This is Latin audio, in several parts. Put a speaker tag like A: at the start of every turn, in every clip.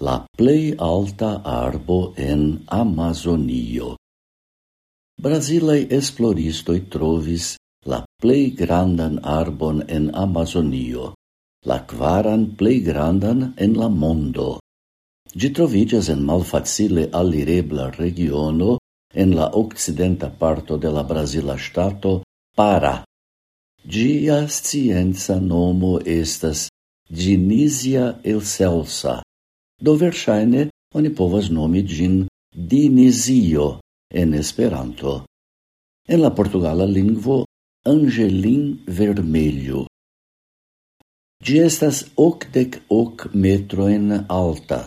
A: la plei alta arbo en Amazonio. Brasilei esploristoi trovis la plei grandan arbon en Amazonio, la quaran plei grandan en la mondo. Gi trovigas en malfacile alirebla regiono en la occidenta parto de la Brasila stato Para. Gia scienza nomo estas Dinisia elcelsa do verŝajne oni povas nomi ĝin Dinezio en Esperanto. En la portugala lingvo Angelin Vermelho. Gi estas okdek ok metrojn alta,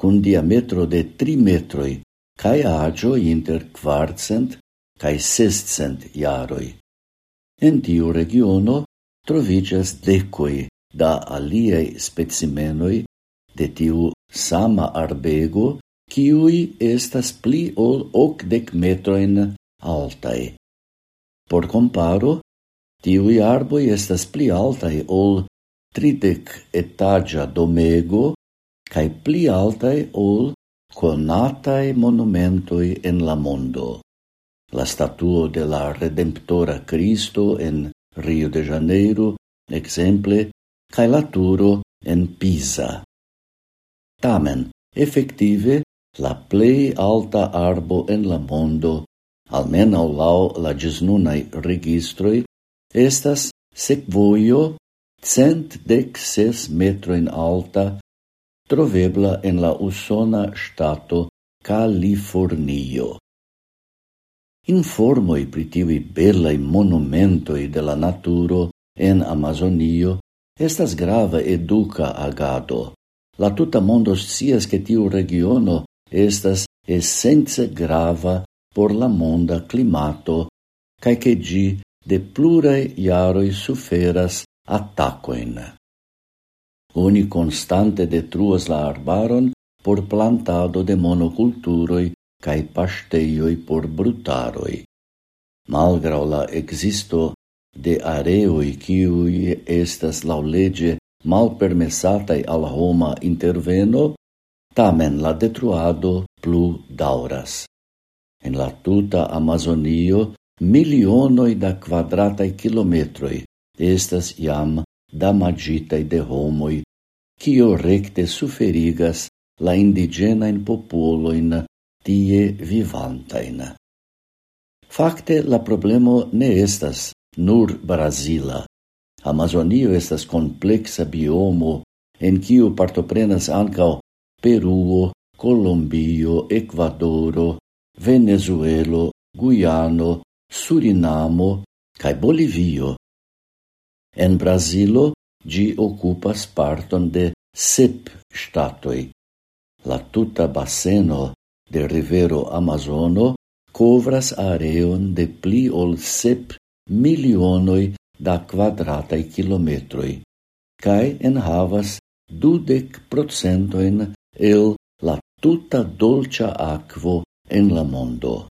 A: kun diametro de tri metroi, kaj aĝo inter kvarcent kaj sescent jaroj. En tiu regiono trovigas decoi da aliaj specimenoj de tiu sama arbego, kiui estas pli ol ocdec metroin altae. Por comparo, tiui arboi estas pli altae ol tridec etagia domego cae pli altae ol conatae monumentoi en la mondo. La statuo de la Redemptora Cristo en Rio de Janeiro, exemple, cae la turo en Pisa. Tamen, effektive, la plei alta arbo en la mondo, almeno lau la gisnunai registroi, estas sequvoio cent dec ses metrojn alta, trovebla en la usona stato Kalifornio. Informoi pritivi tiuj monumentoi de la naturo en Amazonio estas grava educa agado. La tuta mondo scias che tiu regiono estas essence grava por la monda climato cae che gi de plurae iaroi suferas attacoin. Oni constante detruas la arbaron por plantado de monoculturoi cae pasteioi por brutaroi. Malgrau la existo de areoi ciui estas laulege mal permessatai al Roma interveno, tamen la detruado plu dauras. En la tuta Amazonio milionoi da quadratai kilometroi estas iam damagitai de homoi, cio recte suferigas la indigenain populoin tie vivantain. Fakte la problemo ne estas nur Brasila, Amazonio estas complexa biomo en kiu partoprenas ancao Peruo, Colombio, Ecuadoro, Venezuelo, Guyano, Surinamo cae Bolivio. En Brasilo, gi ocupas parton de sep statoi. La tuta baseno de rivero Amazono covras areon de pli ol sep milionoi da quadratai kilometroi, cae enhavas dudec procentoin el la tuta dolcia aquo en la mondo.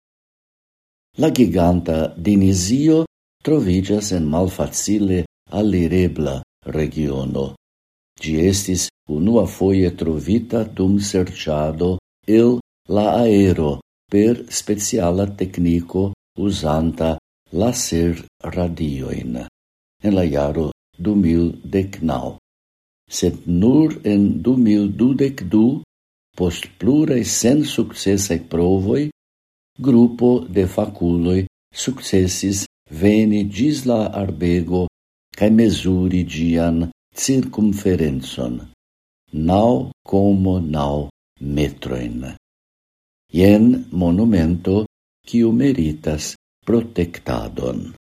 A: La giganta Dinisio trovigas en malfacile alirebla regiono. Gi estis unua foie trovita dum serciado el la aero per speciala tecnico usanta laser radioin en la jaro 2019. Sed nur en 2022, post pluraj sensukcesaj provoi, grupo de faculoi successis veni gis la arbego cae mesuri gian circumferenzon, nau como nau metroin. Ien monumento quiu meritas protectadon.